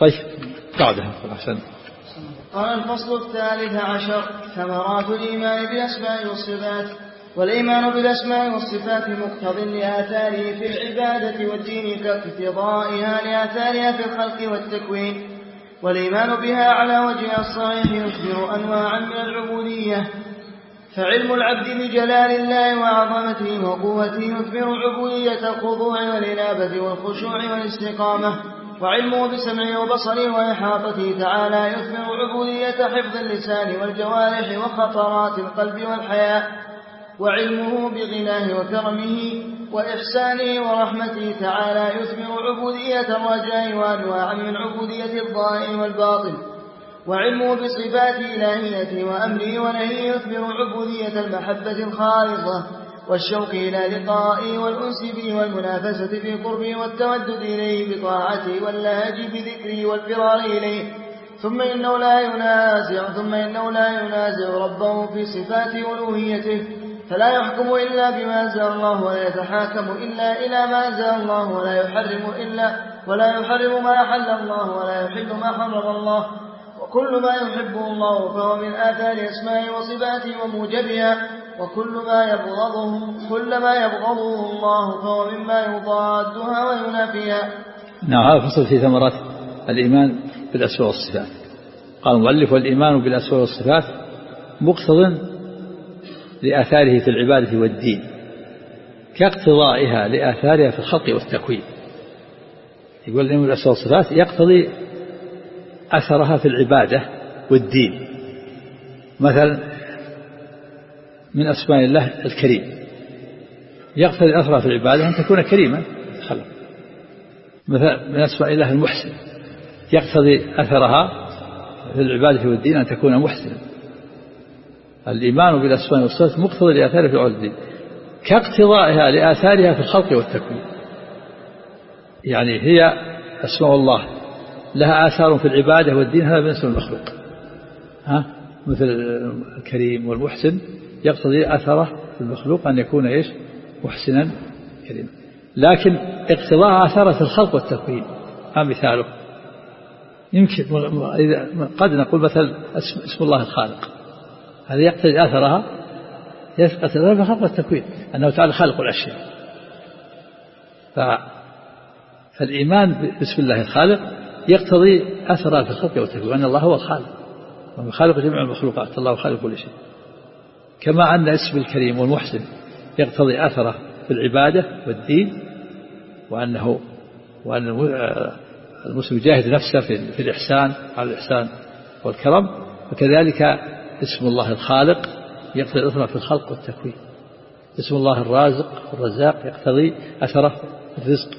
طيب. بعدها أحسن قال الفصل الثالث عشر ثمرات الإيمان بالأسماء والصفات والإيمان بالأسماء والصفات مقتض لآثاره في العبادة والدين كاقتضائها لآثارها في الخلق والتكوين والإيمان بها على وجه الصحيح يخبر أنواعا من العبودية. فعلم العبد بجلال الله وعظمته وقوته يثمر عبودية الخضوع والإنابة والخشوع والاستقامة. وعلمه بسمعه وبصره وإحاطته تعالى يثمر عبودية حفظ اللسان والجوارح وخطرات القلب والحياء وعلمه بغناه وكرمه وإحسانه ورحمته تعالى يثمر عبودية الرجاء وأنواعا من عبودية الظاهر والباطن وعلمه بصفات إلهيته وأمره ونهيه يثمر عبودية المحبة الخالصة والشوق إلى لقائه والأنس به والمنافسة في قربه والتودد إليه بطاعته واللهج بذكره والفرار إليه. ثم إنه لا ينازع ثم إنه لا ينازع ربه في صفات ألوهيته. فلا يحكم إلا بما أنزل الله ولا يتحاكم إلا إلى ما أنزل الله ولا يحرم إلا ولا يحرم ما أحل الله ولا يحل ما حرم الله. وكل ما يحبه الله فهو من آثار أسمائه وصفاته وموجبها. وكل ما يبغضه كل ما يبغضه الله فهو مما يضادها وينافيها. نعم هذا فصل في ثمرات الإيمان بالأسماء والصفات. قال المؤلف والإيمان بالأسماء والصفات مقتض لآثاره في العبادة والدين كاقتضائها لآثارها في الخلق والتكوين. يقول الإيمان بالأسماء والصفات يقتضي أثرها في العبادة والدين. مثلا من أسماء الله الكريم. يقتضي أثرها في العبادة أن تكون كريما خلق مثلا من أسماء الله المحسن. يقتضي أثرها في العبادة والدين أن تكون محسنا. الإيمان بالأسماء والصفات مقتضى لآثارها في العبادة والدين. كاقتضائها لآثارها في الخلق والتكوين. يعني هي أسماء الله. لها آثار في العبادة والدين. هذا بالنسبة للمخلوق ها؟ مثل الكريم والمحسن. يقتضي أثره في المخلوق أن يكون إيش؟ محسنا كريما. لكن اقتضاء أثره في الخلق والتكوين ما مثاله. يمكن قد نقول مثل اسم الله الخالق. هذا يقتضي أثرها يثبت في الخلق والتكوين أنه تعالى خالق الأشياء. فالإيمان باسم الله الخالق يقتضي أثرها في الخلق والتكوين وأن الله هو الخالق. وهو خالق جميع المخلوقات الله خالق كل شيء. كما أن اسم الكريم والمحسن يقتضي أثره في العبادة والدين وأنه وأن المسلم يجاهد نفسه في, الإحسان على الإحسان والكرم وكذلك اسم الله الخالق يقتضي أثره في الخلق والتكوين. اسم الله الرازق والرزاق يقتضي أثره في الرزق.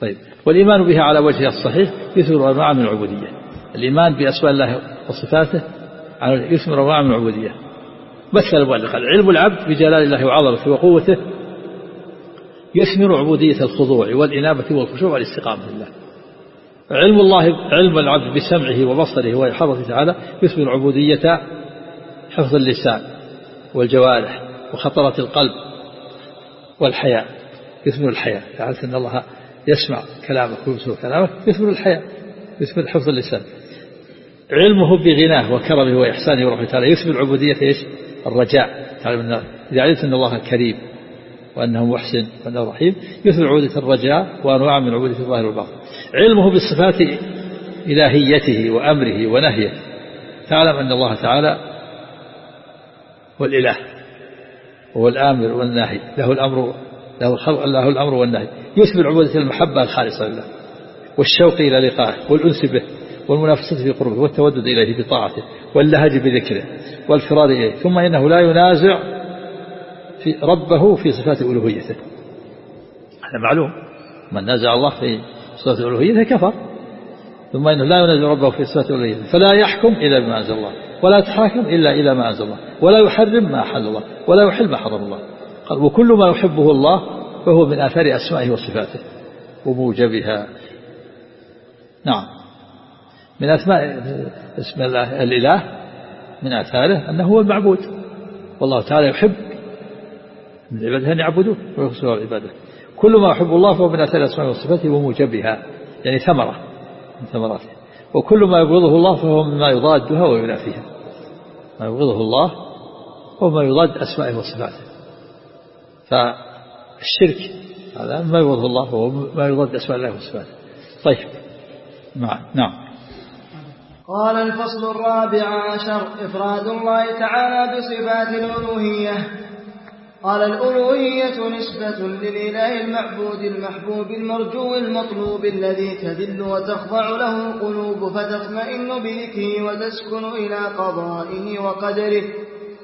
طيب والإيمان بها على وجهها الصحيح يثمر أنواع من العبودية. الإيمان بأسماء الله وصفاته يثمر أنواع من العبودية. مثل المؤلف قال علم العبد بجلال الله وعظمته وقوته يثمر عبودية الخضوع والإنابة والخشوع والاستقامة لله. علم الله علم العبد بسمعه وبصره وإحاطته تعالى يثمر عبودية حفظ اللسان والجوارح وخطرة القلب والحياء. يثمر الحياة تعرف أن الله يسمع كلامك ويبصر كلامك يثمر الحياة يثمر حفظ اللسان. علمه بغناه وكرمه وإحسانه ورحمته تعالى يثمر عبودية إيش؟ الرجاء. تعلم إذا علمت أن الله كريم وأنه محسن وأنه رحيم يثمر عبودية الرجاء وأنواع من عبودية الظاهر والباطن. علمه بالصفات إلهيته وأمره ونهيه. تعلم أن الله تعالى هو الإله هو الآمر والناهي. له الأمر له الخلق له الأمر والنهي. يثمر عبودية المحبة الخالصة لله والشوق إلى لقائه والأنس به. والمنافسة في قربه والتودد إليه بطاعته واللهج بذكره والفرار إليه ثم إنه لا ينازع في ربه في صفات ألوهيته. هذا معلوم. من نازع الله في صفات ألوهيته كفر. ثم إنه لا ينازع ربه في صفات ألوهيته. فلا يحكم إلا بما أنزل الله ولا يتحاكم إلا إلى ما أنزل الله ولا يحرم ما أحل الله ولا يحل ما حرم الله. قال وكل ما يحبه الله فهو من آثار أسمائه وصفاته. وموجبها. نعم. من أسماء اسم الإله من آثاره أنه هو المعبود. والله تعالى يحب من عباده أن يعبدوه ويخصوا العبادة كل ما يحب الله فهو من آثار أسمائه وصفاته وموجبها يعني ثمرة من ثمراته. وكل ما يبغضه الله فهو مما يضادها وينافيها. ما يبغضه الله هو ما يضاد أسمائه وصفاته. فالشرك هذا ما يبغضه الله هو ما يضاد أسماء الله وصفاته. طيب نعم نعم. قال الفصل الرابع عشر إفراد الله تعالى بصفات الألوهية. قال الألوهية نسبة للإله المعبود المحبوب المرجو المطلوب الذي تذل وتخضع له القلوب فتطمئن بذكره وتسكن إلى قضائه وقدره.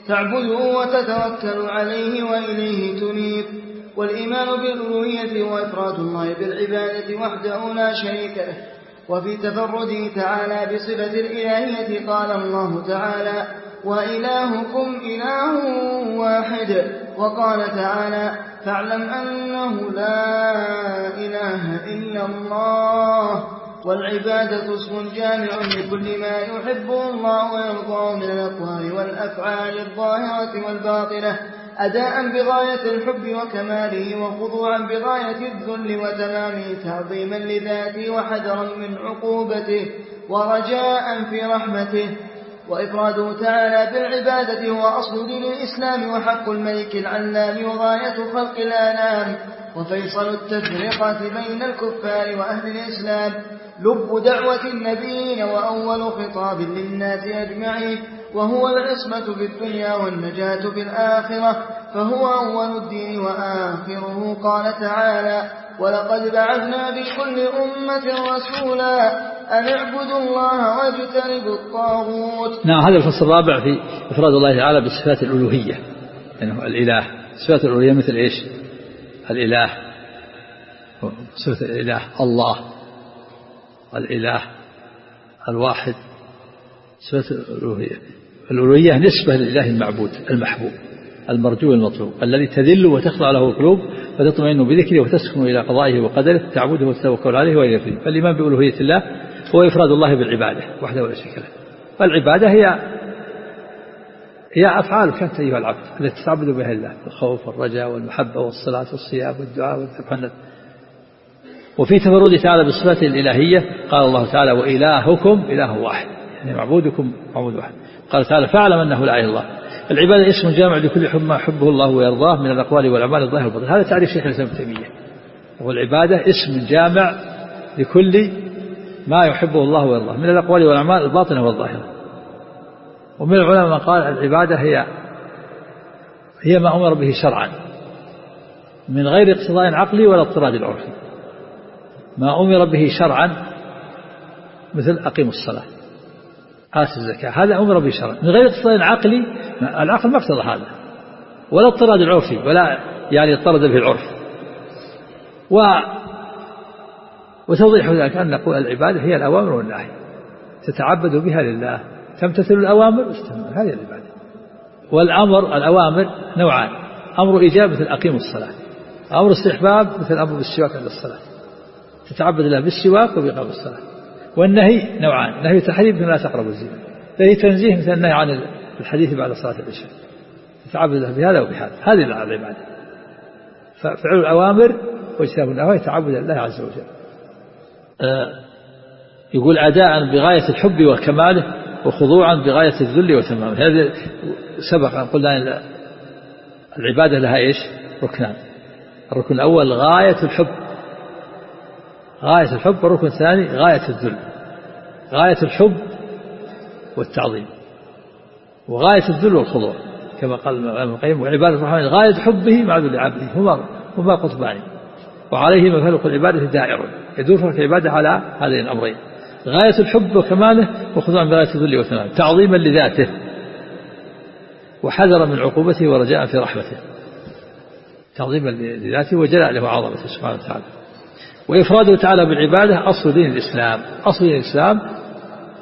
تعبده وتتوكل عليه وإليه تنيب. والإيمان بالألوهية وإفراد الله بالعبادة وحده لا شريك له. وفي تفرده تعالى بصفة الإلهية قال الله تعالى وإلهكم إله واحد وقال تعالى فاعلم أنه لا إله إلا الله والعبادة اسم جامع لكل ما يحبه الله ويرضاه من الأقوال والأفعال الظاهرة والباطنة أداء بغاية الحب وكماله وخضوعا بغاية الذل وتمامه تعظيما لذاته وحذرا من عقوبته ورجاء في رحمته وإفراده تعالى بالعبادة هو أصل دين الإسلام وحق الملك العلام وغاية خلق الآنام وفيصل التفرقة بين الكفار وأهل الإسلام لب دعوة النبيين وأول خطاب للناس أجمعين وهو العصمة في الدنيا والنجاة في الآخرة فهو أول الدين وآخره قال تعالى ولقد بعثنا بكل أمة رسولا أن اعبدوا الله واجتنبوا الطاغوت. نعم هذا الفصل الرابع في إفراد الله تعالى بصفات الألوهية. يعني الإله. صفات الألوهية مثل إيش؟ الإله. صفة الإله الله. الإله الواحد. صفة الألوهية. الألوهية نسبة لله المعبود المحبوب المرجو المطلوب. الذي تذل وتخضع له القلوب فتطمئن بذكره وتسكن إلى قضائه وقدره تعبده وتتوكل عليه وإلى فيه فالإيمان بألوهية الله هو إفراد الله بالعبادة وحده ولا شريك له. والعبادة هي هي أفعالك أنت أيها العبد التي تعبد بها الله الخوف والرجاء والمحبة والصلاة والصيام والدعاء والذبح وفي تفرد تعالى بالصفات الإلهية قال الله تعالى وإلهكم إله واحد. يعني معبودكم معبود واحد. قال تعالى فاعلم أنه لا إله إلا الله. العبادة اسم جامع لكل حب ما يحبه الله ويرضاه من الأقوال والأعمال الظاهرة والباطنة. هذا تعريف شيخ الإسلام ابن تيمية والعبادة اسم جامع لكل ما يحبه الله ويرضاه. من الأقوال والأعمال الباطنة والظاهرة. ومن العلماء من قال العبادة هي هي ما أمر به شرعا. من غير اقتضاء عقلي ولا اضطراد عرفي ما أمر به شرعا مثل أقيم الصلاة آت الزكاة. هذا أمر به شرعا. من غير اقتضاء عقلي العقل ما اقتضى هذا. ولا اضطراد العرفي ولا يعني اضطرد به العرف. و وتوضيح ذلك أن نقول العبادة هي الأوامر والنهي. تتعبد بها لله. تمتثل الأوامر هذه العبادة. والأمر الأوامر نوعان. أمر إيجاب مثل أقيموا الصلاة. أمر استحباب مثل أمر بالسواك عند الصلاة. تتعبد الله بالسواك وبإقام الصلاة. والنهي نوعان. نهي تحريم لا تقربوا الزنا. نهي تنزيه مثل النهي عن الحديث بعد صلاة العشاء. تتعبد الله بهذا وبهذا. هذه العبادة. ففعل الأوامر واجتناب النهي تعبد الله عز وجل. يقول أداء بغاية الحب وكماله وخضوعا بغاية الذل وتمامه. هذا سبق أن قلنا العبادة لها إيش؟ ركنان. الركن الأول غاية الحب. غاية الحب والركن الثاني غاية الذل. غاية الحب والتعظيم. وغاية الذل والخضوع كما قال ابن القيم وعبادة الرحمن غاية حبه مع ذل عبده هما هما قطبان وعليه مفلق العبادة دائر يدور فرق العبادة على هذين الأمرين. غاية الحب وكماله وخضوعا بغاية الذل والثناء تعظيما لذاته. وحذرا من عقوبته ورجاء في رحمته. تعظيما لذاته وجلاء له وعظمته سبحانه وتعالى. وإفراده تعالى بالعبادة أصل دين الإسلام. أصل دين الإسلام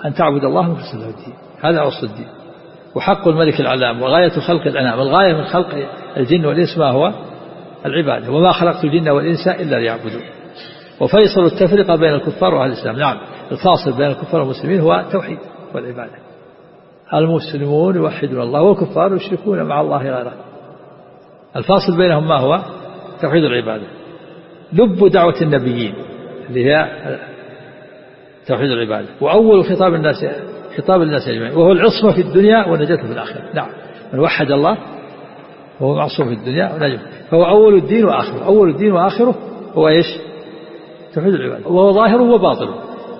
أن تعبد الله مخلصا له الدين. هذا أصل الدين. وحق الملك العلام وغاية خلق الأنام. الغاية من خلق الجن والإنس ما هو؟ العبادة وما خلقت الجن والإنس إلا ليعبدون. وفيصل التفرقة بين الكفار وأهل الإسلام. نعم الفاصل بين الكفار والمسلمين هو التوحيد والعبادة. المسلمون يوحدون الله والكفار يشركون مع الله غيره. الفاصل بينهم ما هو؟ توحيد العبادة لب دعوة النبيين اللي هي توحيد العبادة وأول خطاب الناس خطاب الناس أجمعين وهو العصمة في الدنيا والنجاة في الآخرة. نعم من وحد الله وهو معصوم في الدنيا ونجم. فهو أول الدين وآخره. أول الدين وآخره هو إيش؟ توحيد العبادة. وهو ظاهره وباطنه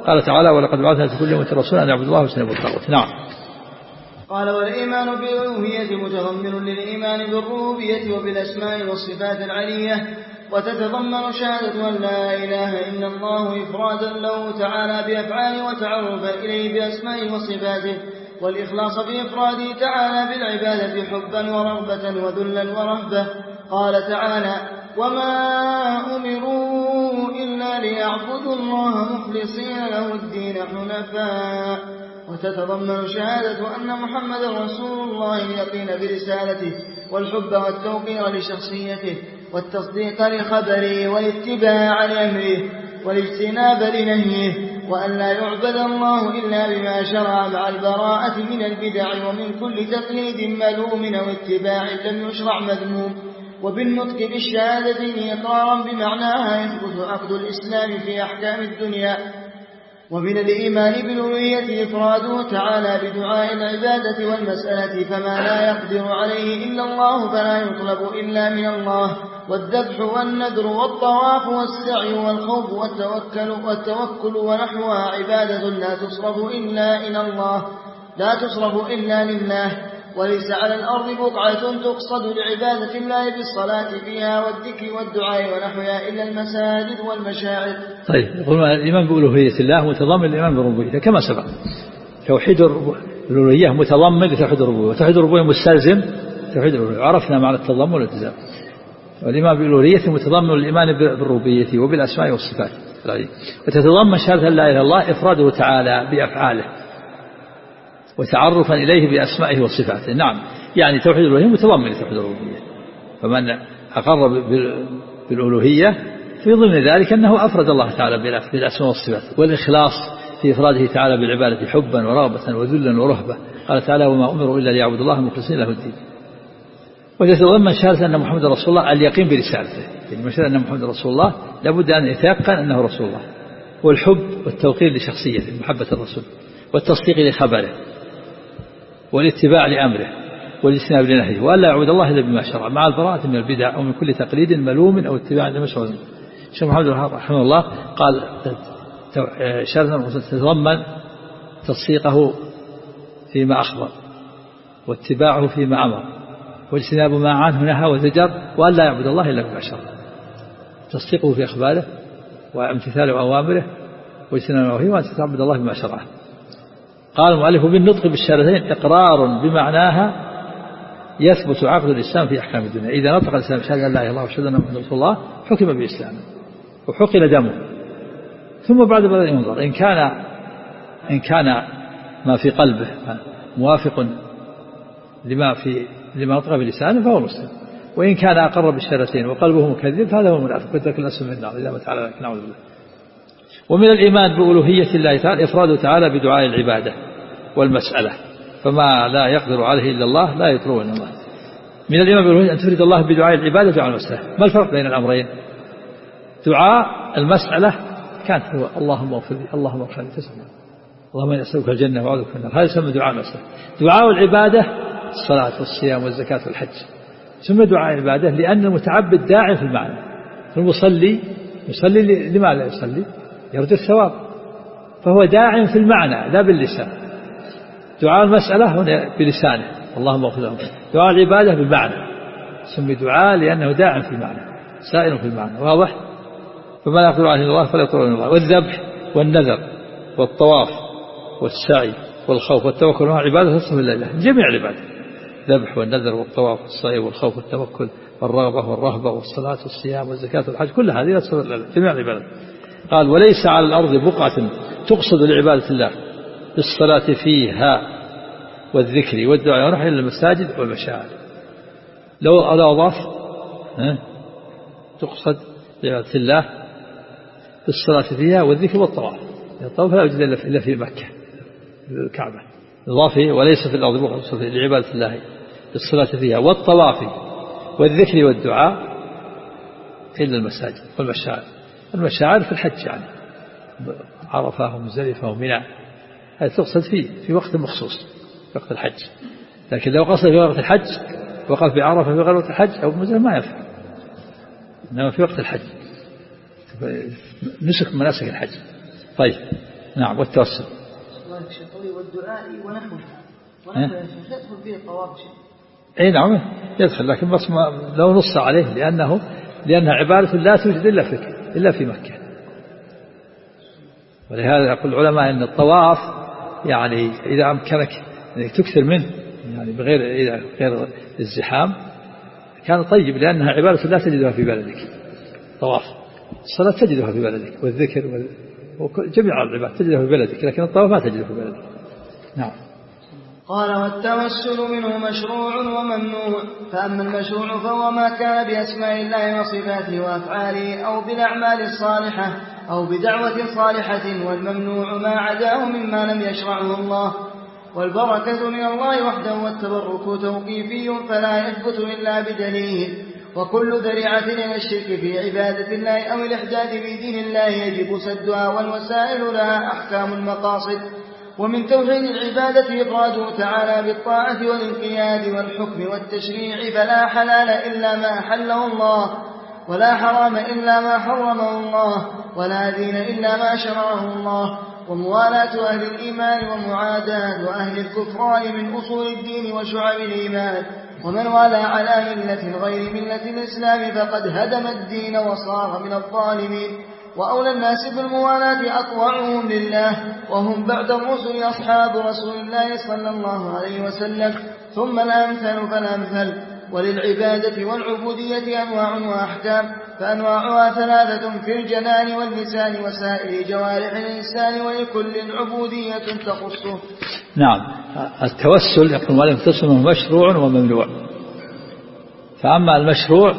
قال تعالى ولقد بعثنا في كل أمة رسولا أن يعبدوا الله واجتنبوا الطاغوت. نعم. قال والإيمان بالألوهية متضمن للإيمان بالربوبية وبالأسماء والصفات العلية وتتضمن شهادة أن لا إله إلا الله إفرادا له تعالى بأفعاله وتعرفا إليه بأسمائه وصفاته والإخلاص في إفراده تعالى بالعبادة حبا ورغبة وذلا ورهبة. قال تعالى وما أمروا إلا ليعبدوا الله مخلصين له الدين حنفاء. وتتضمن شهادة أن محمد رسول الله اليقين برسالته والحب والتوقير لشخصيته والتصديق لخبره والاتباع لأمره والاجتناب لنهيه وأن لا يعبد الله إلا بما شرع مع البراءة من البدع ومن كل تقليد ملوم أو اتباع لم يشرع مذموم. وبالنطق بالشهادتين إقرارا بمعناها يثبت عقد الإسلام في أحكام الدنيا. ومن الإيمان بالألوهية إفراده تعالى بدعاء العبادة والمسألة فما لا يقدر عليه إلا الله فلا يطلب إلا من الله. والذبح والنذر والطواف والسعي والخوف والتوكل, والتوكل ونحوها عبادة لا تصرف إلا إلى الله لا تصرف إلا لله. وليس على الأرض بقعة تقصد لعبادة الله بالصلاة فيها والذكر والدعاء ونحوها إلا المساجد والمشاعر. طيب يقول الإيمان بألوهية الله متضمن الإيمان بالربوبية كما سبق. توحيد الألوهية متضمن لتوحيد الربوبية وتوحيد الربوبية مستلزم توحيد عرفنا معنى التضمن والالتزام. والإيمان بالألوهية متضمن الإيمان بالربوبية وبالأسماء والصفات. وتتضمن شهادة لا إله إلا الله إفراده تعالى بأفعاله وتعرفا إليه بأسمائه وصفاته. نعم. يعني توحيد الألوهية متضمن توحيد الربوبية. فمن أقر بالألوهية في ضمن ذلك أنه أفرد الله تعالى بالأسماء والصفات والإخلاص في إفراده تعالى بالعبادة حبا ورغبة وذلا ورهبة. قال تعالى وما أمروا إلا ليعبدوا الله مخلصين له الدين. وتتضمن شهادة أن محمد رسول الله اليقين برسالته. يعني مشهد أن محمد رسول الله لابد أن يتيقن أنه رسول الله. والحب والتوقير لشخصيته محبة الرسول والتصديق لخبره والاتباع لأمره والاجتناب لنهيه. وألا يعبد الله إلا بما شرع مع البراءة من البدع أو من كل تقليد ملوم أو اتباع لما شرع. الشيخ محمد رحمه الله قال شرطا تتضمن تصديقه فيما أخبر واتباعه فيما أمر. واجتناب ما عنه نهى وزجر وأن لا يعبد الله إلا بما شرع تصديقه في أخباره وامتثال أوامره واجتناب نواهيه وأن تعبد الله بما شرعه قال المؤلف بالنطق بالشهادتين إقرار بمعناها يثبت عقد الإسلام في أحكام الدنيا. إذا نطق الإسلام شهادة لا إله إلا الله وشهد أن محمد رسول الله حكم بالإسلام وحقن دمه. ثم بعد ذلك ينظر. إن كان إن كان ما في قلبه موافق لما في لما نطق بلسانه فهو مسلم. وإن كان أقر بالشهادتين وقلبه مكذب فهذا هو المنافق. قلت لك الأسم من النار. ما تعالى لك نعوذ بالله. ومن الإيمان بألوهية الله تعالى إفراده تعالى بدعاء العبادة والمسألة. فما لا يقدر عليه إلا الله لا يطلب إلا الله. من الإيمان بألوهية أن تفرد الله بدعاء العبادة ودعاء المسألة. ما الفرق بين الأمرين؟ دعاء المسألة كانت هو اللهم اغفر لي اللهم اغفر لي. تسمع اللهم إني أسألك الجنة وأعوذ بك من النار. هذا يسمى دعاء المسألة. دعاء العبادة الصلاة والصيام والزكاة والحج. ثم دعاء العبادة لأن المتعبد داعي في المعنى. المصلي يصلي لماذا يصلي؟ يرجو الثواب. فهو داع في المعنى لا باللسان. دعاء المسألة هنا بلسانه. اللهم اغفر لهم. دعاء العبادة بالمعنى. سمي دعاء لأنه داع في المعنى. سائر في المعنى. واضح؟ فما لا يقدر عليه الله فلا يقدر الله. والذبح والنذر والطواف والسعي والخوف والتوكل عبادة تصف لله جميع العبادة الذبح والنذر والطواف والسعي والخوف والتوكل والرغبة والرهبة والصلاة والصيام والزكاة والحج كل هذه لا جميع العبادات. قال وليس على الأرض بقعة تقصد لعبادة الله بالصلاة فيها والذكر والدعاء ونحن إلى المساجد والمشاعر. لو على أضاف تقصد لعبادة الله بالصلاة فيها والذكر والطواف. الطواف لا يوجد إلا في مكة الكعبة. إضافة وليس في الأرض بقعة لعبادة الله بالصلاة فيها والطواف والذكر والدعاء إلا المساجد والمشاعر. المشاعر في الحج يعني. عرفة ومزدلفة ومنى هذه تقصد في في وقت مخصوص في وقت الحج. لكن لو قصد في وقت الحج وقف بعرفة في غير الحج أو مزدلفة ما ينفع إنما في وقت الحج. نسك مناسك الحج. طيب. نعم والتوسل. والدعاء ونحوه. ونحوه يدخل فيه الطواف اي نعم يدخل لكن بس ما لو نص عليه لأنه لأنها عبادة لا توجد إلا في إلا في مكة. ولهذا يقول العلماء أن الطواف يعني إذا أمكنك أنك تكثر منه يعني بغير غير الزحام كان طيب لأنها عبادة لا تجدها في بلدك. طواف الصلاة تجدها في بلدك والذكر وجميع العباد تجدها في بلدك لكن الطواف ما تجده في بلدك. نعم. قال والتوسل منه مشروع وممنوع فأما المشروع فهو ما كان بأسماء الله وصفاته وأفعاله أو بالأعمال الصالحة أو بدعوة صالحة والممنوع ما عداه مما لم يشرعه الله. والبركة من الله وحده والتبرك توقيفي فلا يثبت إلا بدليل. وكل ذريعة إلى الشرك في عبادة الله أو الإحداث في دين الله يجب سدها والوسائل لها أحكام المقاصد. ومن توحيد العبادة إفراده تعالى بالطاعة والانقياد والحكم والتشريع فلا حلال إلا ما أحله الله ولا حرام إلا ما حرمه الله ولا دين إلا ما شرعه الله. وموالاة أهل الإيمان ومعاداة أهل الكفران من أصول الدين وشعب الإيمان. ومن والى على ملة غير ملة الإسلام فقد هدم الدين وصار من الظالمين وأولى الناس بالموالاة أطوعهم لله وهم بعد الرسل أصحاب رسول الله صلى الله عليه وسلم ثم الأمثل فالأمثل وللعبادة والعبودية أنواع وأحكام فأنواعها ثلاثة في الجنان واللسان وسائر جوارح الإنسان ولكل عبودية تخصه. نعم. التوسل يقول المؤلف تصمه مشروع وممنوع. فأما المشروع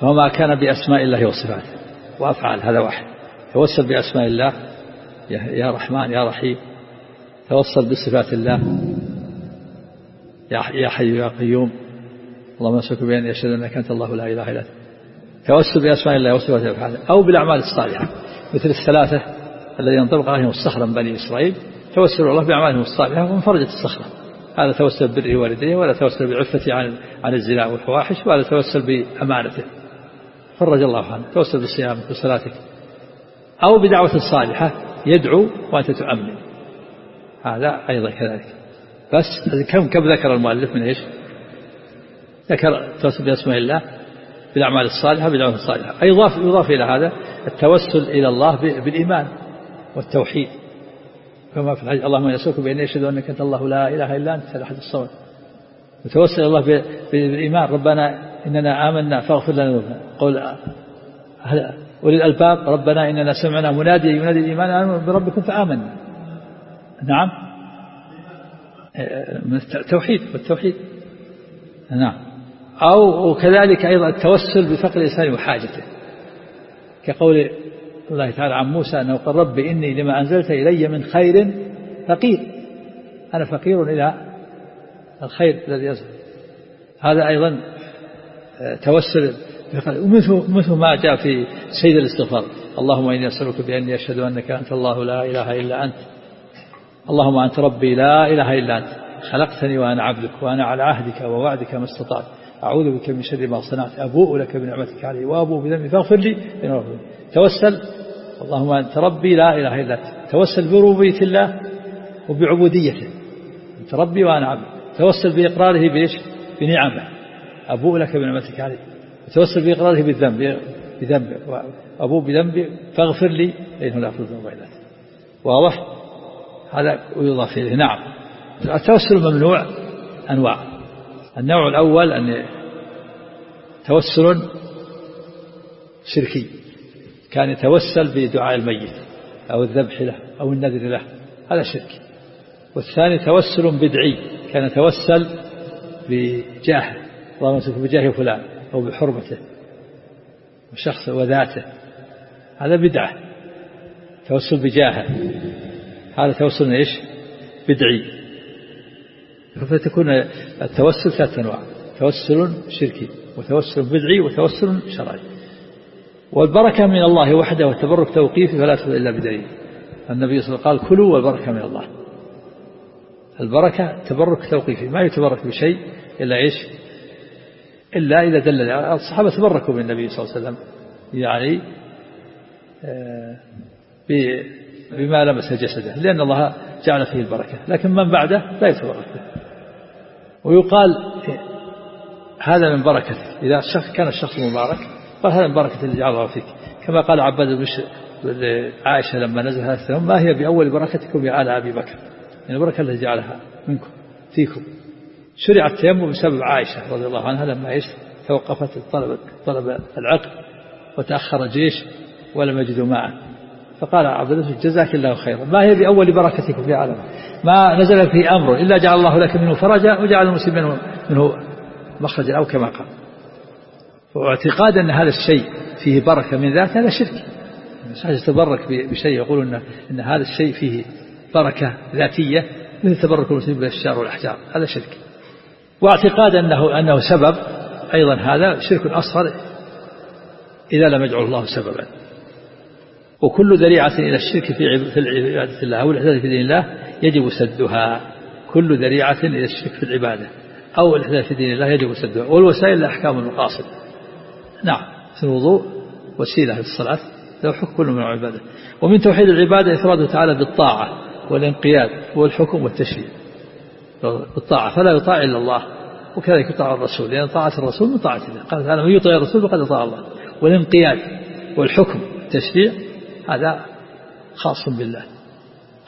فهو ما كان بأسماء الله وصفاته وأفعال هذا واحد. توسل بأسماء الله يا رحمن يا رحيم. توصل بصفات الله يا حي يا قيوم. اللهم اسألك بأن يشهد أنك أنت الله لا إله إلا أنت. توسل بأسماء الله وصفاته وأفعاله أو بالأعمال الصالحة. مثل الثلاثة الذين ينطبق عليهم الصخرة من بني إسرائيل. توسل الله بأعمالهم الصالحة وانفرجت الصخرة. هذا توسل ببر والديه ولا توسل بعفته عن عن الزنا والفواحش ولا توسل بأمانته. فرج الله عنه. توسل بصيامك وصلاتك. أو بدعوة صالحة يدعو وأنت تؤمن. هذا أيضا كذلك. بس كم كم ذكر المؤلف من إيش؟ ذكر التوسل بأسماء الله بالأعمال الصالحة بالأعمال الصالحة. يضاف يضاف إلى هذا التوسل إلى الله بالإيمان والتوحيد. كما في الحديث اللهم يسوك بأن يشهد أنك أنت الله لا إله إلا أنت حديث الصوت وتوسل الله بالإيمان. ربنا إننا آمنا فاغفر لنا ذنوبنا. قول أولي الألباب ربنا إننا سمعنا مناديا ينادي الإيمان آمنوا بربكم فآمنا. نعم. التوحيد والتوحيد. نعم. أو وكذلك أيضا التوسل بفقر الإنسان وحاجته. كقول الله تعالى عن موسى أنه قال رب إني لما أنزلت إلي من خير فقير. أنا فقير إلى الخير الذي يصل. هذا أيضا توسل ومثل مثل ما جاء في سيد الاستغفار. اللهم إني أسألك بأني أشهد أنك أنت الله لا إله إلا أنت. اللهم أنت ربي لا إله إلا أنت. خلقتني وأنا عبدك وأنا على عهدك ووعدك ما استطعت. أعوذ بك من شر ما صنعت أبوء لك بنعمتك علي وأبوء بذنبي فاغفر لي توسل اللهم أنت ربي لا إله إلا أنت. توسل بربوبية الله وبعبوديته. أنت ربي وأنا عبد. توسل بإقراره بإيش؟ بنعمه. أبوء لك بنعمتك علي. وتوسل بإقراره بالذنب. بذنب. أبوء بذنبي فاغفر لي فإنه لا يغفر الذنوب إلا واضح؟ هذا ويضاف إليه. نعم. التوسل ممنوع أنواع. النوع الأول أن توسل شركي كان يتوسل بدعاء الميت أو الذبح له أو النذر له هذا شرك. والثاني توسل بدعي كان يتوسل بجاه اللهم صل بجاه فلان أو بحرمته وشخص وذاته هذا بدعة. توسل بجاهه هذا توسل إيش؟ بدعي. فتكون التوسل ثلاثة أنواع. توسل شركي وتوسل بدعي وتوسل شرعي. والبركة من الله وحده والتبرك توقيفي فلا تأخذ إلا بدليل. النبي صلى الله عليه وسلم قال كلوا والبركة من الله. البركة تبرك توقيفي. ما يتبرك بشيء إلا إيش؟ إلا إذا دل الصحابة تبركوا بالنبي صلى الله عليه وسلم. يعني آه، بما لمس جسده لأن الله جعل فيه البركة. لكن من بعده لا يتبرك به. ويقال هذا من بركته إذا الشخص كان الشخص مبارك قال هذا من بركة اللي جعله فيك. كما قال عباد بن عائشة لما نزل هذا السلام ما هي بأول بركتكم يا آل أبي بكر؟ يعني البركة التي جعلها منكم فيكم. شرع التيمم بسبب عائشة رضي الله عنها لما إيش؟ توقفت طلب طلب العقد وتأخر الجيش ولم يجدوا معه فقال عبد الله جزاك الله خيرا. ما هي بأول بركتكم في عالم ما نزل فيه أمر إلا جعل الله لك منه فرجا وجعل المسلمين منه مخرجا أو كما قال. واعتقاد أن هذا الشيء فيه بركة من ذات هذا شرك. يتبرك بشيء يقول إن, إن هذا الشيء فيه بركة ذاتية مثل تبرك المسلمين بالأشجار والأحجار هذا شرك. واعتقاد أنه أنه سبب أيضا هذا شرك أصغر إذا لم يجعل الله سببا. وكل ذريعة إلى الشرك في في عبادة الله أو في دين الله يجب سدها كل ذريعة إلى الشرك في العبادة. أو الإحداث في دين الله يجب سدها. والوسائل أحكام المقاصد نعم في الوضوء وسيلة للصلاة له حكم كل من العبادة ومن توحيد العبادة إفراده تعالى بالطاعة والانقياد والحكم والتشريع. بالطاعة فلا يطاع إلا الله وكذلك يطاع الرسول. لأن طاعة الرسول من طاعة الله. قال تعالى من يطيع الرسول فقد أطاع الله. والانقياد والحكم التشريع هذا خاص بالله.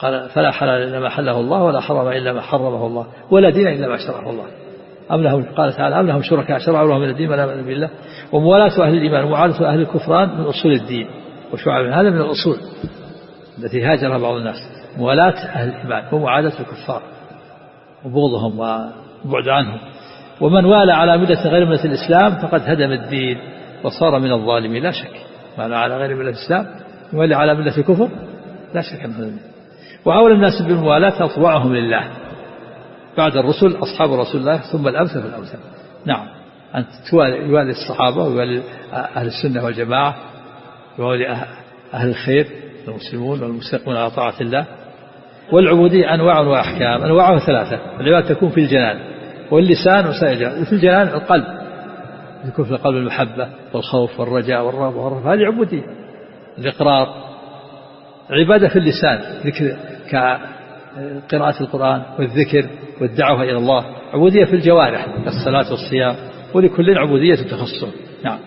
قال فلا حلال إلا ما حله الله ولا حرم إلا ما حرمه الله ولا دين إلا ما شرعه الله. أم لهم قال تعالى أم لهم شركاء شرعوا لهم من الدين ما لا بالله. وموالاة أهل الإيمان ومعادة أهل الكفران من أصول الدين وشعب هذا من الأصول التي هاجرها بعض الناس. موالاة أهل الإيمان ومعادة الكفار وبغضهم وبعد عنهم. ومن والى على ملة غير ملة الإسلام فقد هدم الدين وصار من الظالمين. لا شك. والى على غير ملة الإسلام يولي على ملة الكفر لا شك أنه وأولى الناس بالموالاة أطوعهم لله. بعد الرسل أصحاب رسول الله ثم الأمثل فالأمثل نعم. أن يوالي الصحابة ويوالي أهل السنة والجماعة يوالي أهل الخير المسلمون والمستقيمون على طاعة الله. والعبودية أنواع وأحكام أنواعها ثلاثة. العبادة تكون في الجنان. واللسان وسائر الجنان. في الجنان القلب. يكون في القلب المحبة والخوف والرجاء والرغبة والرهبة هذه عبودية. الإقرار. عبادة في اللسان ذكر كقراءة القرآن والذكر والدعوة إلى الله عبودية في الجوارح الصلاة والصيام ولكل عبودية تخصه. نعم.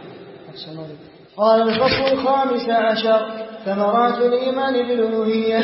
قال الفصل الخامس عشر ثمرات الإيمان بالألوهية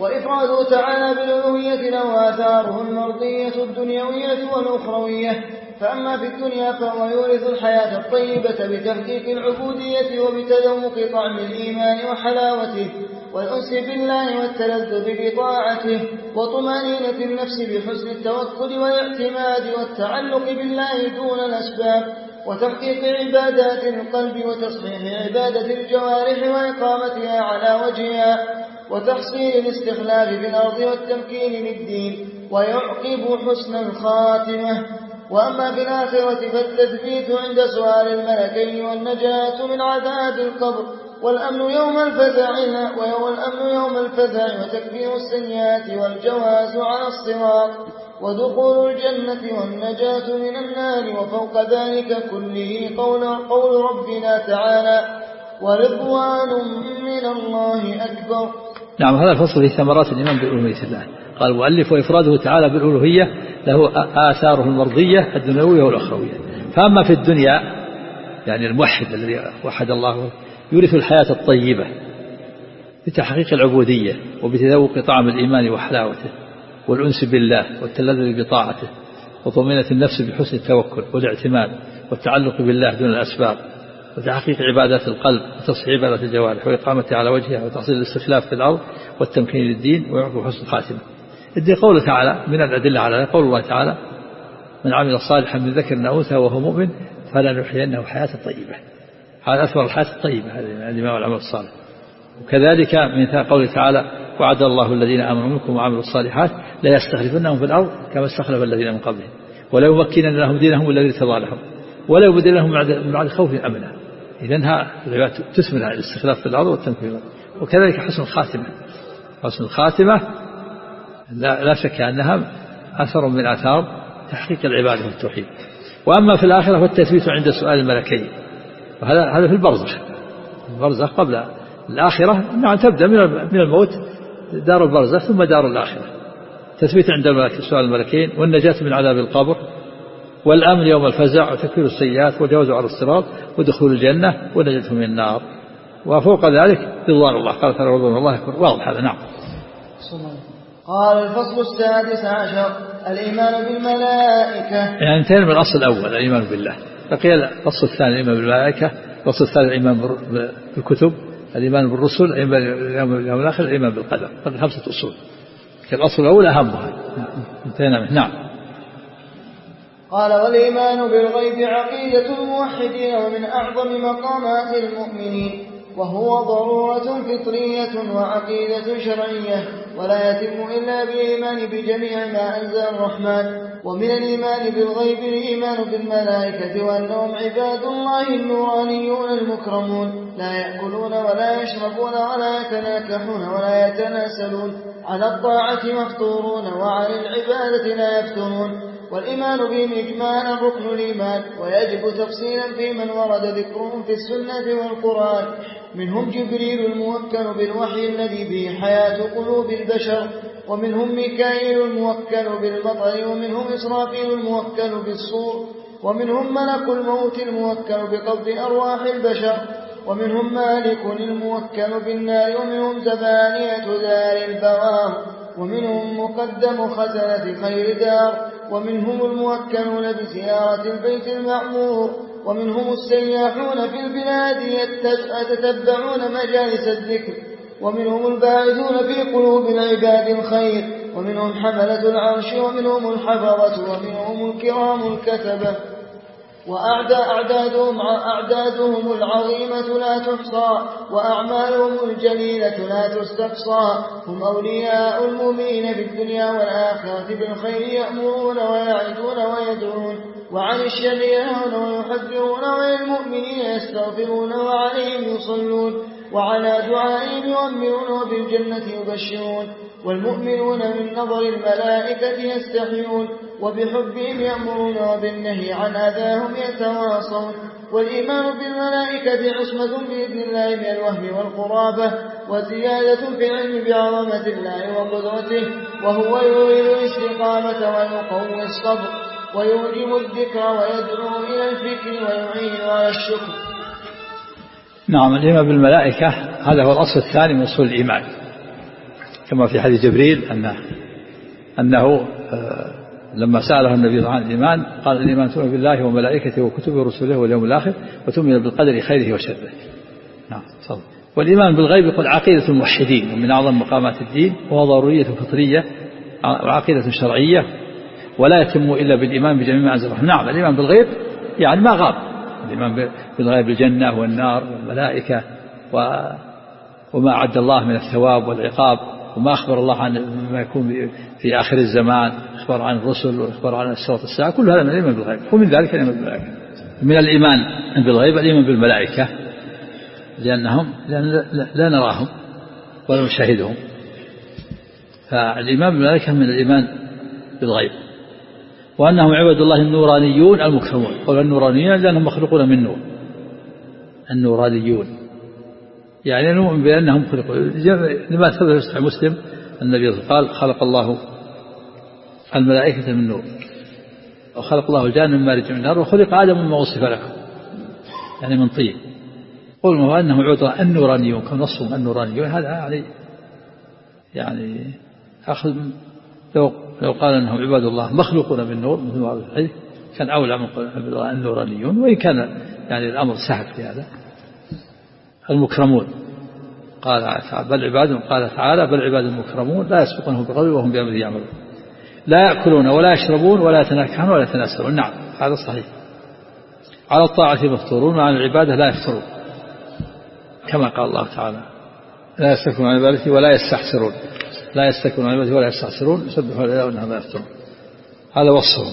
وإفراده تعالى بالألوهية له آثاره المرضية الدنيوية والأخروية. فأما في الدنيا فهو يورث الحياة الطيبة بتحقيق العبودية وبتذوق طعم الإيمان وحلاوته. والأنس بالله والتلذذ بطاعته وطمأنينة النفس بحسن التوكل والاعتماد والتعلق بالله دون الأسباب وتحقيق عبادات القلب وتصحيح عبادة الجوارح وإقامتها على وجهها وتحصيل الاستخلاف في الأرض والتمكين للدين ويعقب حسن الخاتمة. وأما في الآخرة فالتثبيت عند سؤال الملكين والنجاة من عذاب القبر والأمن يوم الفزع ويوم الأمن يوم الفزع وتكفير السيئات والجواز على الصراط ودخول الجنة والنجاة من النار وفوق ذلك كله قول, قول ربنا تعالى ورضوان من الله أكبر. نعم هذا الفصل في ثمرات الإيمان بألوهية الله. قال المؤلف وإفراده تعالى بالألوهية له آثاره المرضية الدنيوية والأخروية. فأما في الدنيا يعني الموحد الذي وحد الله يورث الحياة الطيبة بتحقيق العبودية وبتذوق طعم الإيمان وحلاوته والأنس بالله والتلذذ بطاعته وطمئنة النفس بحسن التوكل والاعتماد والتعلق بالله دون الأسباب وتحقيق عبادات القلب وتصحيح عبادات الجوارح وإقامتها على وجهها وتحصيل الاستخلاف في الأرض والتمكين للدين ويعقب حسن الخاتمة. إدي قوله تعالى من الأدلة على قول الله تعالى من عمل صالحا من ذكر أنثى وهو مؤمن فلنحيينه حياة طيبة. هذا أثمر الحياة الطيبة هذه الإمام العمل الصالح. وكذلك من قوله تعالى وعد الله الذين آمنوا منكم وعملوا الصالحات لا يستخلفنهم في الأرض كما استخلف الذين من قبلهم. ولا يمكنن لهم دينهم الذي ارتضى لهم. ولا يبدل لهم من بعد خوف أمنا إذا العبادة تثمر الاستخلاف في الأرض والتمكين وكذلك حسن الخاتمة. حسن الخاتمة لا, لا شك أنها أثر من آثار تحقيق العبادة والتوحيد. وأما في الآخرة فالتثبيت عند سؤال الملكين. وهذا هذا في البرزخ. البرزخ قبل الآخرة نعم تبدأ من الموت دار البرزخ ثم دار الآخرة. تثبيت عند سؤال الملكين والنجاة من عذاب القبر والأمن يوم الفزع وتكفير السيئات وجواز على الصراط ودخول الجنة والنجاة من النار. وفوق ذلك رضوان الله. قال تعالى رضوان الله يكون واضح هذا نعم. قال الفصل السادس عشر الإيمان بالملائكة. يعني انتهينا من الأصل الأول الإيمان بالله. بقي الفصل الثاني الإيمان بالملائكة الفصل الثالث الإيمان بالكتب الإيمان بالرسل الإيمان باليوم الآخر الإيمان بالقدر. هذه خمسة أصول. الأصل الأول أهمها. انتهينا منه. نعم. قال والإيمان بالغيب عقيدة الموحدين ومن أعظم مقامات المؤمنين. وهو ضرورة فطرية وعقيدة شرعية ولا يتم إلا بالإيمان بجميع ما أنزل الرحمن ومن الإيمان بالغيب الإيمان بالملائكة وأنهم عباد الله النورانيون المكرمون. لا يأكلون ولا يشربون ولا يتناكحون ولا يتناسلون على الطاعة مفطورون وعلى العبادة لا يفترون. والإيمان بهم إجمالا ركن الإيمان ويجب تفصيلا في من ورد ذكرهم في السنة والقرآن. منهم جبريل الموكل بالوحي الذي به حياة قلوب البشر ومنهم ميكائيل الموكل بالمطر ومنهم إسرافيل الموكل بالصور ومنهم ملك الموت الموكل بقبض أرواح البشر ومنهم مالك الموكل بالنار ومنهم زبانية دار البوار ومنهم مقدم خزنة خير دار. ومنهم الموكلون بزيارة البيت المعمور ومنهم السياحون في البلاد يتتبعون مجالس الذكر ومنهم الباعثون في قلوب العباد الخير ومنهم حملة العرش ومنهم الحفظة ومنهم الكرام الكتبة. وأعداء أعدادهم, أعدادهم العظيمة لا تحصى وأعمالهم الجليلة لا تستقصى. هم أولياء المؤمنين في الدنيا والآخرة بالخير يأمرون ويعدون ويدعون وعن الشر ينهون ويحذرون وللمؤمنين يستغفرون وعليهم يصلون. وعلى دعائهم يؤمنون وبالجنة يبشرون والمؤمنون من نظر الملائكة يستحيون وبحبهم يأمرون وبالنهي عن أذاهم يتواصون والإيمان بالملائكة عصمة بإذن الله من الوهم والقرابة وزيادة في العلم بعظمة الله وقدرته وهو يريد الاستقامة ويقوي الصبر ويوجب الذكر ويدعو إلى الفكر ويعين على الشكر نعم الإيمان بالملائكة هذا هو الأصل الثاني من أصول الإيمان. كما في حديث جبريل أنه, أنه لما سأله النبي عن الإيمان قال الإيمان تؤمن بالله وملائكته وكتبه ورسله واليوم الآخر وتؤمن بالقدر خيره وشره. نعم صدق والإيمان بالغيب يقول عقيدة الموحدين ومن أعظم مقامات الدين وهو ضرورية فطرية وعقيدة شرعية ولا يتم إلا بالإيمان بجميع ما أنزل نعم الإيمان بالغيب يعني ما غاب. الإيمان بالغيب الجنة والنار والملائكة وما أعد الله من الثواب والعقاب وما أخبر الله عن ما يكون في آخر الزمان أخبر عن الرسل وأخبر عن الشرط الساعة كل هذا من الإيمان بالغيب. ومن ذلك الإيمان بالملائكة من الإيمان بالغيب الإيمان بالملائكة لأنهم لأن لا نراهم ولا نشاهدهم فالإيمان بالملائكة من الإيمان بالغيب. وأنهم عباد الله النورانيون المكرمون. قالوا النورانيون لأنهم مخلوقون من نور. النورانيون. يعني نؤمن بأنهم خلقوا لما ثبت في صحيح مسلم النبي قال خلق الله الملائكة من نور. وخلق الله الجان من مارج من نار وخلق آدم مما وصف لكم. يعني من طين. قل هو أنهم عباد النورانيون كنصهم النورانيون. هذا يعني يعني أخذ لو لو قال أنهم عباد الله مخلوقون من نور مثل ما الحديث كان أولى من النورانيون وإن كان يعني الأمر سهل في هذا. المكرمون قال تعالى بل عباد قال تعالى بل عباد المكرمون لا يسبقونه بالقول وهم بأمره يعملون. لا يأكلون ولا يشربون ولا يتناكحون ولا يتناسلون نعم هذا صحيح. على الطاعة مفطورون وعن العبادة لا يفطرون كما قال الله تعالى لا يستكبرون عن عبادته ولا يستحسرون. لا يستكبرون عن ولا يستحسرون يسبحون لله وانهم لا يفطرون هذا وصفهم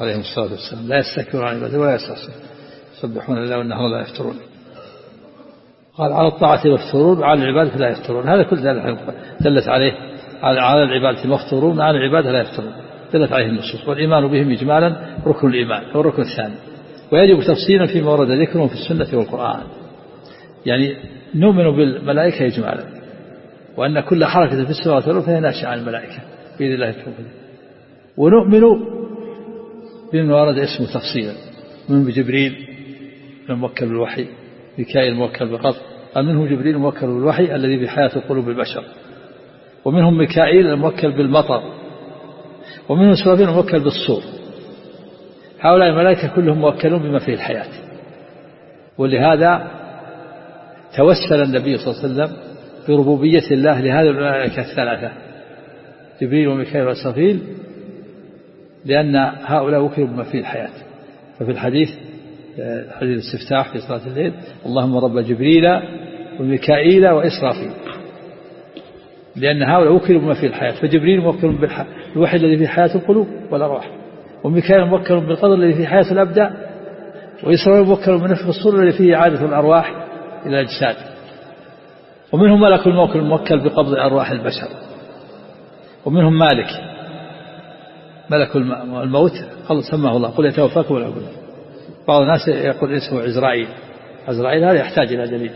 عليهم الصلاة والسلام. لا يستكبرون عن ولا يستحسرون يسبحون الله وأنهم لا يفترون. قال على الطاعة يفترون وعلى العبادة لا يفترون. هذا كل ذلك دلت عليه على العبادة مفتورون على العبادة لا يفترون. دلت عليه النصوص. والإيمان بهم إجمالا ركن الإيمان هو الركن الثاني. ويجب تفصيلا فيما ورد ذكرهم في السنة والقرآن. يعني نؤمن بالملائكة إجمالا. وأن كل حركة في السماوات والأرض فهي ناشئة عن الملائكة بإذن الله التوفيق ونؤمن بما ورد اسمه تفصيلا. من بجبريل الموكل بالوحي ميكائيل الموكل بالقبض منهم جبريل الموكل بالوحي الذي بحياة قلوب البشر. ومنهم ميكائيل الموكل بالمطر. ومنهم سرافيل الموكل بالصور. هؤلاء الملائكة كلهم موكلون بما فيه الحياة. ولهذا توسل النبي صلى الله عليه وسلم بربوبية الله لهذه الملائكة الثلاثة جبريل وميكائيل وإسرافيل لأن هؤلاء وكلوا بما فيه الحياة. ففي الحديث حديث الاستفتاح في صلاة الليل اللهم رب جبريل وميكائيل وإسرافيل. لأن هؤلاء وكلوا بما فيه الحياة فجبريل موكل بالوحي الذي فيه حياة القلوب والأرواح وميكائيل موكل بالقدر الذي فيه حياة الأبدان وإسرائيل موكل بنفخ الصور الذي فيه إعادة الأرواح إلى الأجساد. ومنهم ملك الموكل الموكل بقبض أرواح البشر. ومنهم مالك ملك الموت قال سماه الله قل يتوفاكم ولا أقول. بعض الناس يقول اسمه عزرائيل. عزرائيل هذا يحتاج إلى دليل.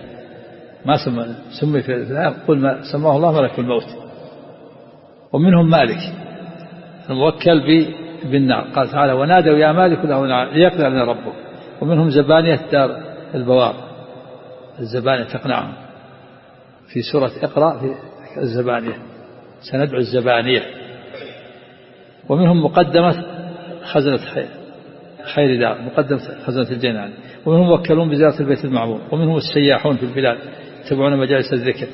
ما سمى سمي في الآية قل ما سماه الله ملك الموت. ومنهم مالك الموكل بالنار. قال تعالى ونادوا يا مالك له ليقضي علينا ربه. ومنهم زبانية دار البوار. الزبانية تقنعهم. في سورة اقرأ في الزبانية سندعو الزبانية. ومنهم مقدمة خزنة خير خير دار مقدمة خزنة الجنان. ومنهم موكلون بزيارة البيت المعمور. ومنهم السياحون في البلاد يتبعون مجالس الذكر.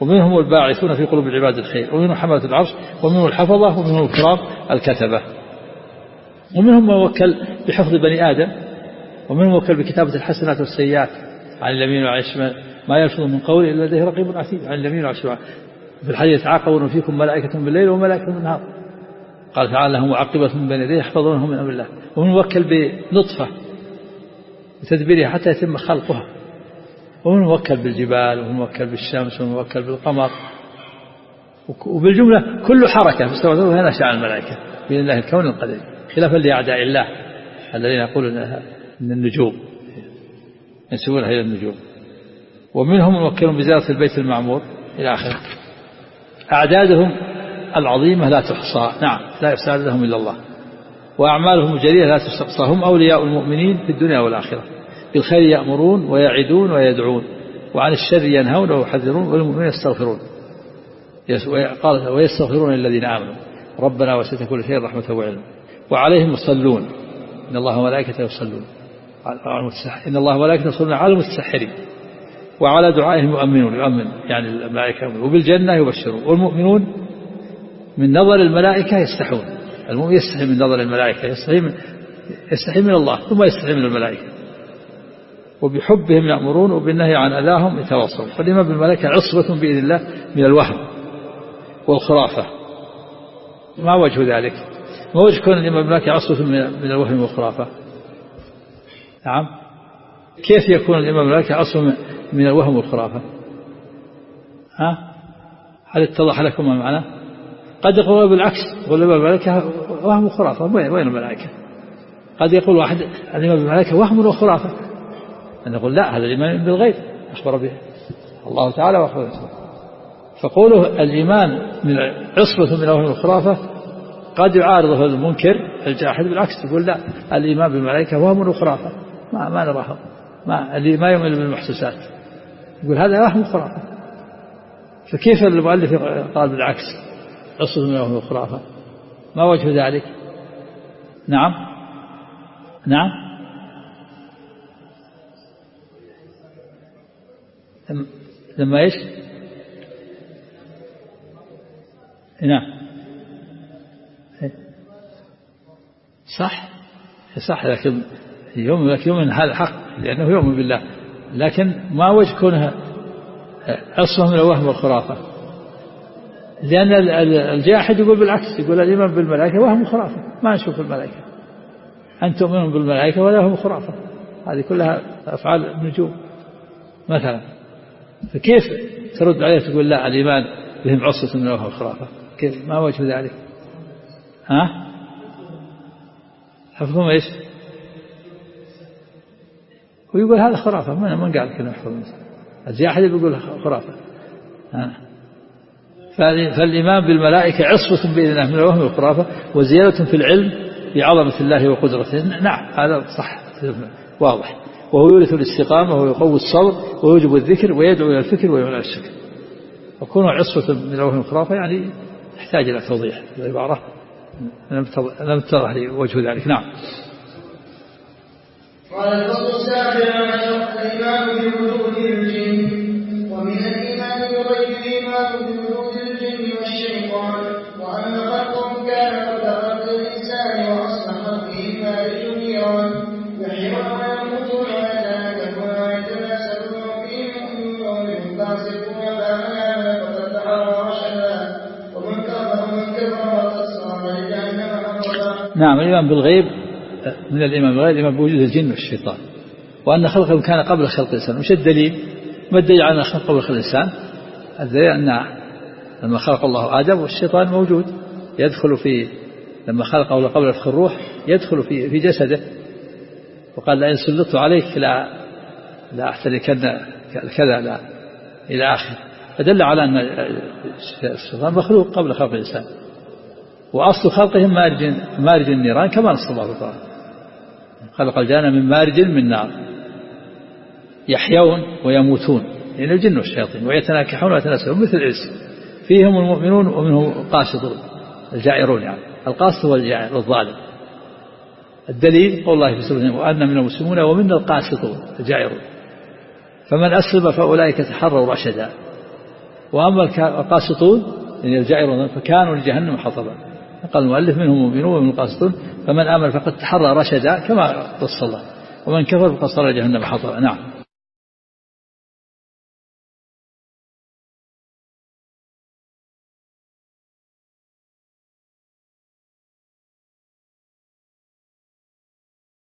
ومنهم الباعثون في قلوب العباد الخير. ومنهم حملة العرش. ومنهم الحفظة. ومنهم الكرام الكتبة. ومنهم من وكل بحفظ بني آدم. ومنهم وكل بكتابة الحسنات والسيئات. عن اليمين وعن الشمال. ما يلفظ من قول إلا لديه رقيب عتيد. عن اليمين وعن الشمال. في الحديث يتعاقبون فيكم ملائكة بالليل وملائكة بالنهار. قال تعالى له معقبة من بين يديه يحفظونهم من أمر الله. ومن موكل بنطفة بتدبيرها حتى يتم خلقها. ومن موكل بالجبال ومن موكل بالشمس ومن موكل بالقمر. وبالجملة كل حركة في السماوات والأرض نشأ عن الملائكة. بإذن الله الكون القدير. خلافا لأعداء الله الذين يقولون أن النجوم. ينسبونها إلى النجوم. ومنهم موكلون بزيارة البيت المعمور إلى آخره. أعدادهم العظيمة لا تحصى. نعم لا يحصى لهم إلا الله. وأعمالهم الجليلة لا تستقصى. هم أولياء المؤمنين في الدنيا والآخرة. بالخير يأمرون ويعدون ويدعون. وعن الشر ينهون ويحذرون والمؤمنين يستغفرون. قال ويستغفرون للذين آمنوا. ربنا وسعت كل شيء رحمة وعلم وعليهم يصلون. إن الله وملائكته يصلون. إن الله وملائكته يصلون على المتسحرين. وعلى دعائهم يؤمنون يؤمن يعني الملائكة وبالجنة يبشرون. والمؤمنون من نظر الملائكة يستحون. المؤمن يستحي من نظر الملائكة يستحي من, يستحي من الله ثم يستحي من الملائكة. وبحبهم يأمرون وبالنهي عن أذاهم يتواصلون. فالإيمان بالملائكة عصبة بإذن الله من الوهم والخرافة. ما وجه ذلك؟ ما وجه كون الإيمان بالملائكة عصبة من الوهم والخرافة؟ نعم. كيف يكون الإيمان بالملائكة عصبة من الوهم والخرافة؟ ها؟ هل اتضح لكم معناه قد يقول بالعكس يقول الملائكة وهم وخرافة وين الملائكة؟ قد يقول واحد الإيمان بالملائكة وهم وخرافة أن نقول لا هذا الإيمان بالغيب أخبر به الله تعالى وأخبر فقوله الإيمان من عصبة من الوهم والخرافة قد يعارضه المنكر الجاحد بالعكس يقول لا الإيمان بالملائكة وهم وخرافة ما ما نراها ما اللي ما يؤمن بالمحسوسات يقول هذا وهم وخرافة فكيف المؤلف قال بالعكس؟ عصبة من الوهم والخرافة ما وجه ذلك؟ نعم. نعم. لما إيش؟ نعم. صح؟ صح لكن يوم لكن يؤمن هذا حق لأنه يؤمن بالله. لكن ما وجه كونها عصمة من الوهم والخرافة؟ لأن الجاحد يقول بالعكس يقول الإيمان بالملائكة وهم خرافة ما نشوف الملائكة أن تؤمنون بالملائكة ولا هم خرافة هذه كلها أفعال النجوم مثلا. فكيف ترد عليه تقول لا الإيمان بهم عصة من الوهم الخرافة كيف؟ ما وجه ذلك؟ ها؟ حفظهم إيش؟ ويقول هذا خرافة من من قال كلمة حفظ الجاحد بيقول خرافة. ها. فالإيمان بالملائكة عصفة بإذن الله من الوهم والخرافة وزيادة في العلم بعظمة الله وقدرته. نعم هذا صح واضح. وهو يورث الاستقامة ويقوي الصبر ويوجب الذكر ويدعو إلى الفكر ويمنع الشكر. وكونه عصفة من الوهم والخرافة يعني يحتاج إلى توضيح العبارة لم تضح لي وجه ذلك. نعم. قال الفصل السابع عشر الإيمان بوجود الجن. ومن الإيمان بغيب الإيمان بوجود الجن والشيطان وأن خلقهم كان قبل خلق الإنسان وأصل خلقه مالك نيران يحيون ويموتون ويتناكبون ويتناسبون فيهم ومنهم فاسقون فمن آمن فقد تحرى رشدا ومن كفر ومن كفر فقد صار لجهنم نعم الإيمان بالغيب من الإيمان بالغيب الإيمان بوجود الجن والشيطان. وأن خلقهم كان قبل خلق الإنسان. وش الدليل؟ ما الدليل على خلق قبل خلق الإنسان؟ الدليل أن لما خلق الله آدم والشيطان موجود. يدخل في لما خلقه قبل نفخ الروح يدخل في في جسده. وقال لئن سلطت عليك لا لا أحتركن كذا لا إلى آخره فدل على أن الشيطان مخلوق قبل خلق الإنسان. وأصل خلقهم مارج مارج النيران كما نص الله القرآن خلق الجان من مارج من نار. يحيون ويموتون. يعني الجن والشياطين. ويتناكحون ويتناسلون مثل الإنس. فيهم المؤمنون ومنهم القاسطون الجائرون يعني. القاسط هو الجائر الظالم. الدليل قول الله في سورة وأن من المسلمون ومنا القاسطون الجائرون. فمن أسلم فأولئك تحروا رشدا. وأما القاسطون يعني الجائرون فكانوا لجهنم حطبا. قال المؤلف منهم المؤمنون ومن القاسطون فمن آمن فقد تحرى رشدا كما قص الله ومن كفر فقد صار جهنم حطبا. نعم.